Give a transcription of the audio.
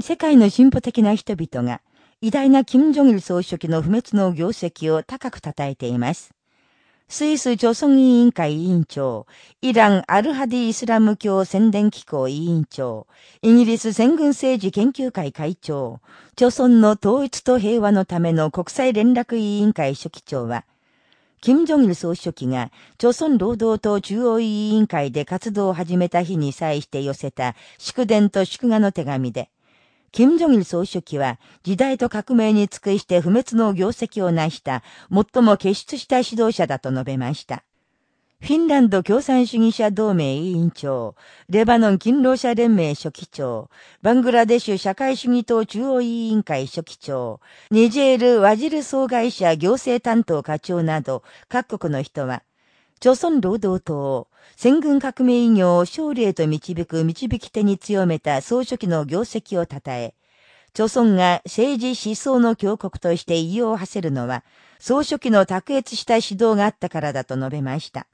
世界の進歩的な人々が、偉大な金正日総書記の不滅の業績を高く称えています。スイス朝鮮委員会委員長、イランアルハディイスラム教宣伝機構委員長、イギリス戦軍政治研究会会長、朝鮮の統一と平和のための国際連絡委員会書記長は、金正日総書記が、朝鮮労働党中央委員会で活動を始めた日に際して寄せた祝電と祝賀の手紙で、金正日総書記は時代と革命に尽くして不滅の業績を成した最も傑出した指導者だと述べました。フィンランド共産主義者同盟委員長、レバノン勤労者連盟書記長、バングラデシュ社会主義党中央委員会書記長、ニジェール・ワジル総会社行政担当課長など各国の人は、朝鮮労働党を戦軍革命医業を勝利へと導く導き手に強めた総書記の業績を称え、朝鮮が政治思想の強国として異様を馳せるのは、総書記の卓越した指導があったからだと述べました。